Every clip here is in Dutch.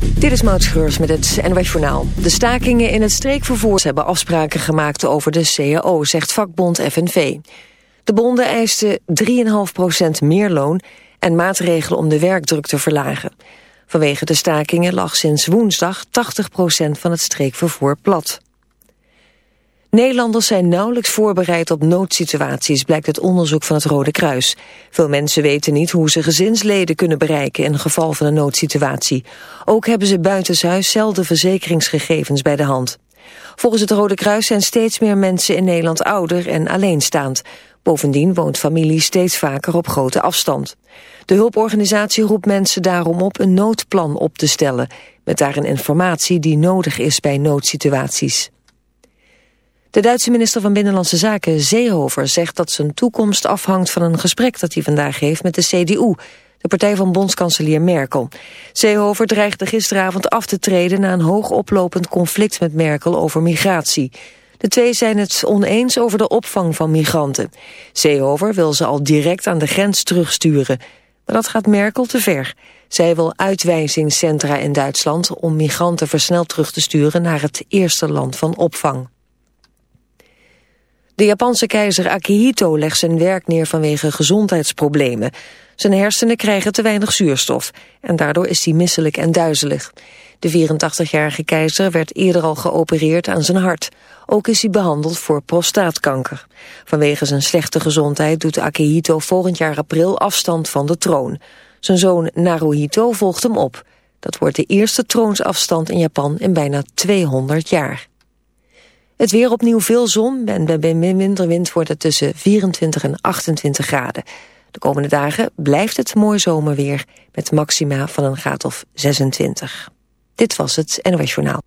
Dit is Maud Schreurs met het NWS Journaal. De stakingen in het streekvervoer hebben afspraken gemaakt over de CAO, zegt vakbond FNV. De bonden eisten 3,5% meer loon en maatregelen om de werkdruk te verlagen. Vanwege de stakingen lag sinds woensdag 80% van het streekvervoer plat. Nederlanders zijn nauwelijks voorbereid op noodsituaties, blijkt het onderzoek van het Rode Kruis. Veel mensen weten niet hoe ze gezinsleden kunnen bereiken in geval van een noodsituatie. Ook hebben ze buitenshuis zelden verzekeringsgegevens bij de hand. Volgens het Rode Kruis zijn steeds meer mensen in Nederland ouder en alleenstaand. Bovendien woont familie steeds vaker op grote afstand. De hulporganisatie roept mensen daarom op een noodplan op te stellen... met daarin informatie die nodig is bij noodsituaties. De Duitse minister van Binnenlandse Zaken, Seehofer, zegt dat zijn toekomst afhangt van een gesprek dat hij vandaag heeft met de CDU, de partij van bondskanselier Merkel. Seehofer dreigde gisteravond af te treden na een hoog oplopend conflict met Merkel over migratie. De twee zijn het oneens over de opvang van migranten. Seehofer wil ze al direct aan de grens terugsturen. Maar dat gaat Merkel te ver. Zij wil uitwijzingscentra in Duitsland om migranten versneld terug te sturen naar het eerste land van opvang. De Japanse keizer Akihito legt zijn werk neer vanwege gezondheidsproblemen. Zijn hersenen krijgen te weinig zuurstof en daardoor is hij misselijk en duizelig. De 84-jarige keizer werd eerder al geopereerd aan zijn hart. Ook is hij behandeld voor prostaatkanker. Vanwege zijn slechte gezondheid doet Akihito volgend jaar april afstand van de troon. Zijn zoon Naruhito volgt hem op. Dat wordt de eerste troonsafstand in Japan in bijna 200 jaar. Het weer opnieuw veel zon en bij minder wind wordt het tussen 24 en 28 graden. De komende dagen blijft het mooi zomerweer met maxima van een graad of 26. Dit was het NOS Journaal.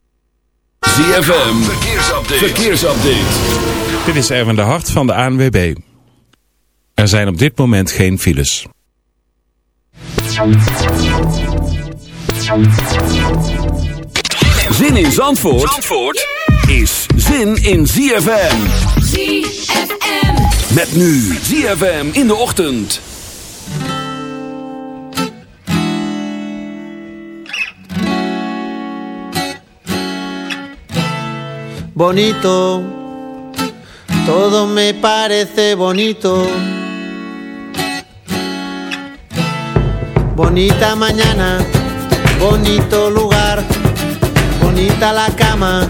ZFM, verkeersupdate. verkeersupdate. Dit is Erwin de Hart van de ANWB. Er zijn op dit moment geen files. Zin in Zandvoort? Zandvoort? Is zin in ZFM. ZFM. Met nu ZFM in de ochtend. Bonito, todo me parece bonito. Bonita mañana, bonito lugar, bonita la cama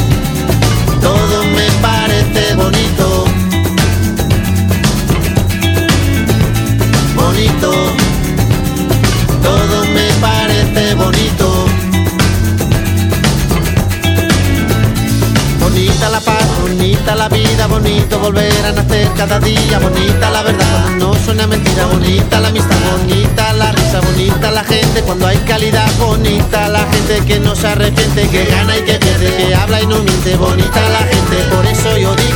todo me parece bonito. Bonito, todo me parece bonito. Bonita la paz, bonita la vida, bonito volver a nacer cada día, bonita la verdad no suena mentira, bonita la amistad, bonita la risa, bonita la gente cuando hay calidad, bonita la gente que no se arrepiente, que gana y que pierde, habla y no miente, bonita la gente, por eso yo digo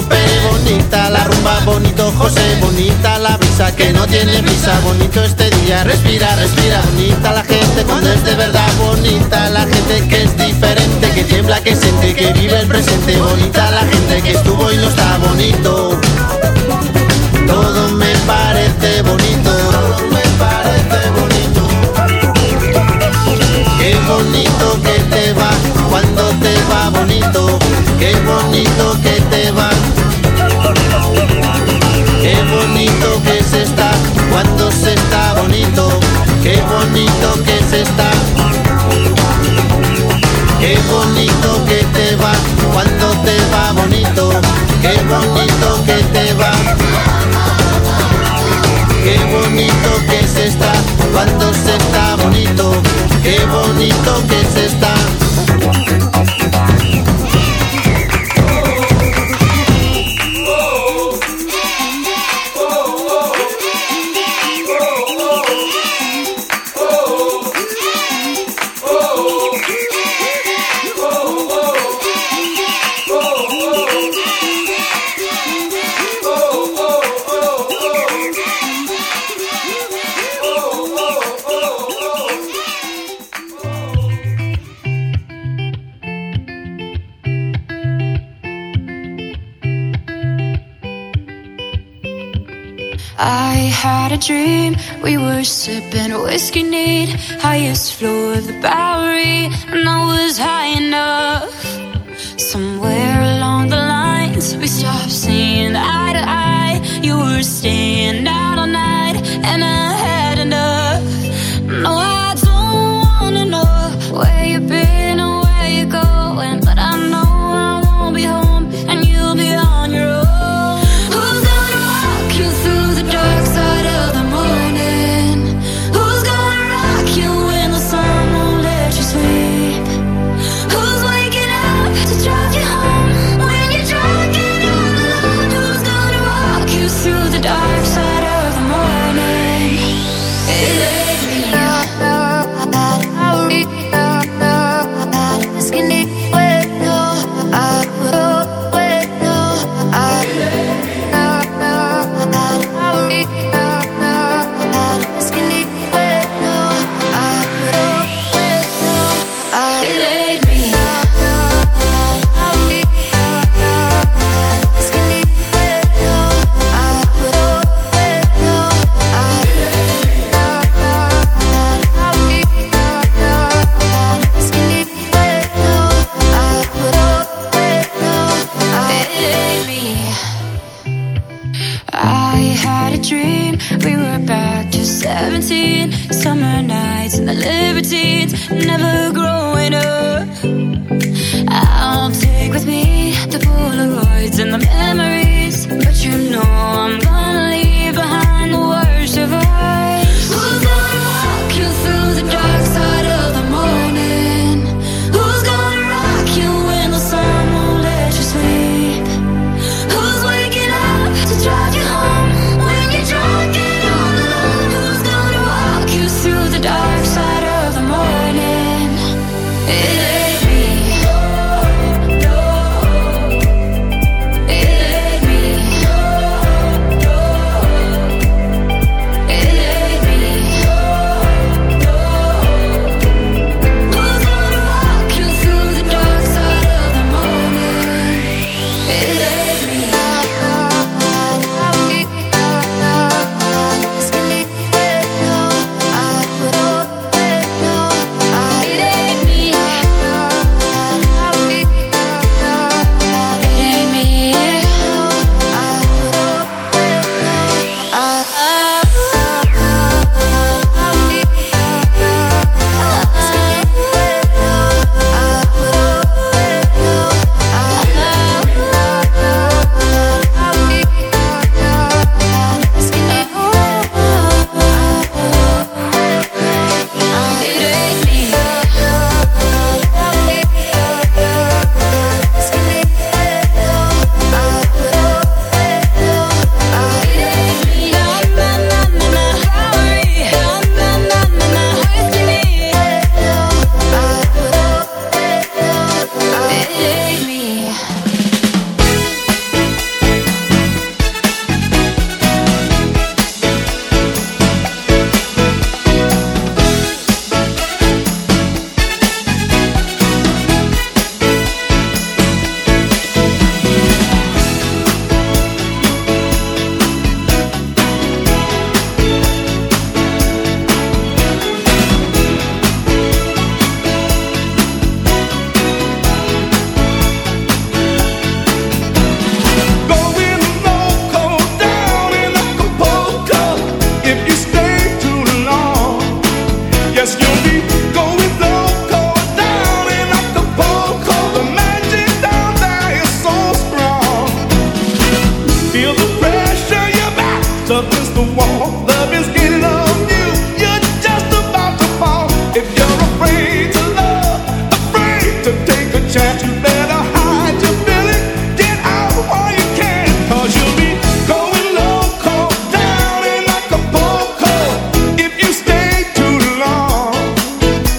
Bonita, la rumba bonito, José bonita, la brisa que no tiene brisa, bonito este día, respira, respira, bonita la gente cuando es de verdad, bonita la gente que es diferente, que tiembla, que siente, que vive el presente, bonita la gente que estuvo y no está bonito. Todo me parece bonito, todo me parece bonito. Qué bonito que te va, cuando te va bonito, qué bonito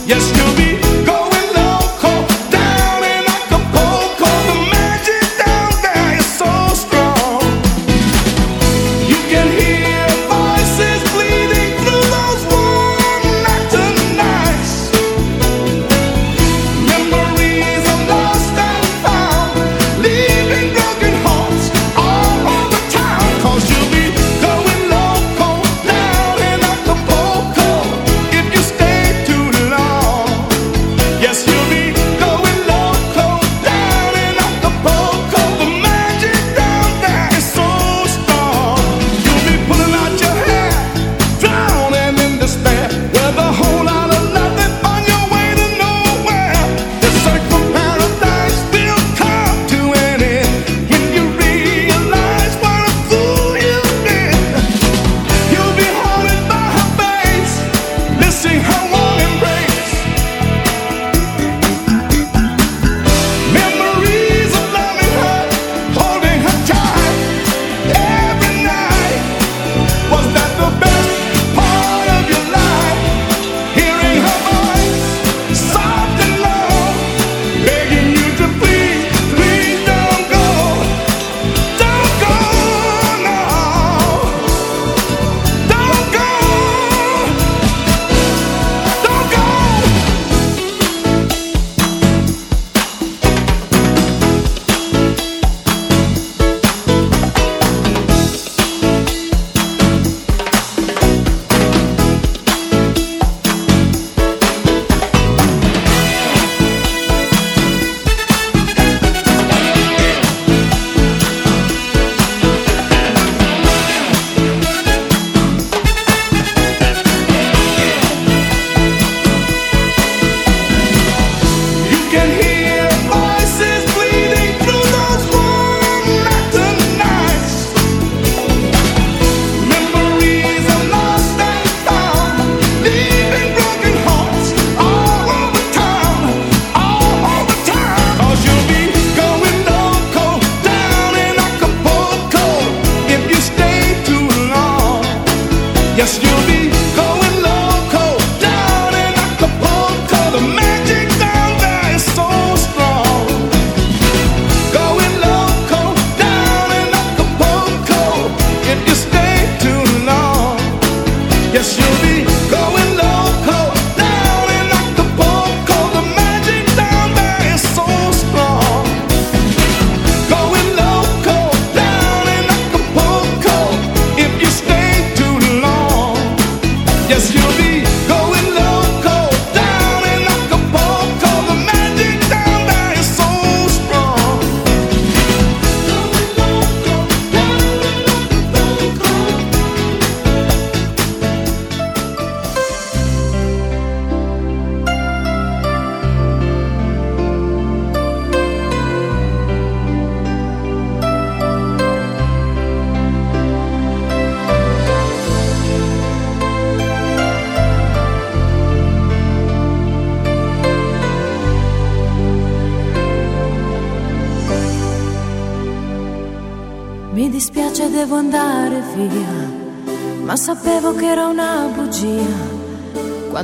Yes, you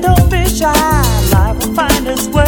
don't be shy. Life will find its way.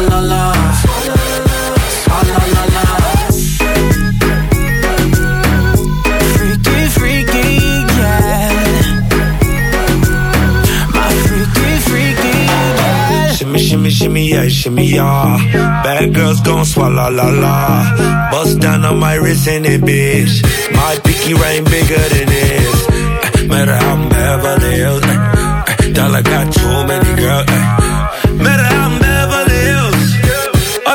la la. La la. Freaky, freaky, yeah. My freaky, freaky, yeah. Shimmy, shimmy, shimmy, yeah, shimmy, yeah. Bad girls gon' swallow la la. Bust down on my wrist in it, bitch. My pinky ring bigger than this. Eh, Matter how I'm Beverly Hills. eh, eh, Dollar got too many girls.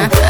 yeah.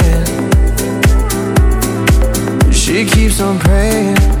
keeps on praying.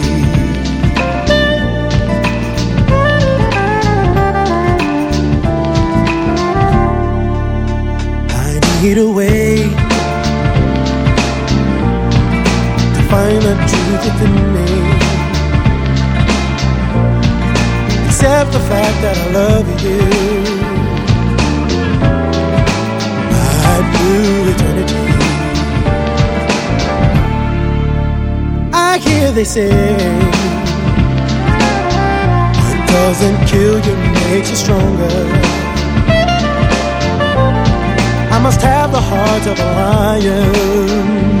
Truth within me. Accept the fact that I love you. Right through eternity. I hear they say, what doesn't kill you makes you stronger. I must have the heart of a lion.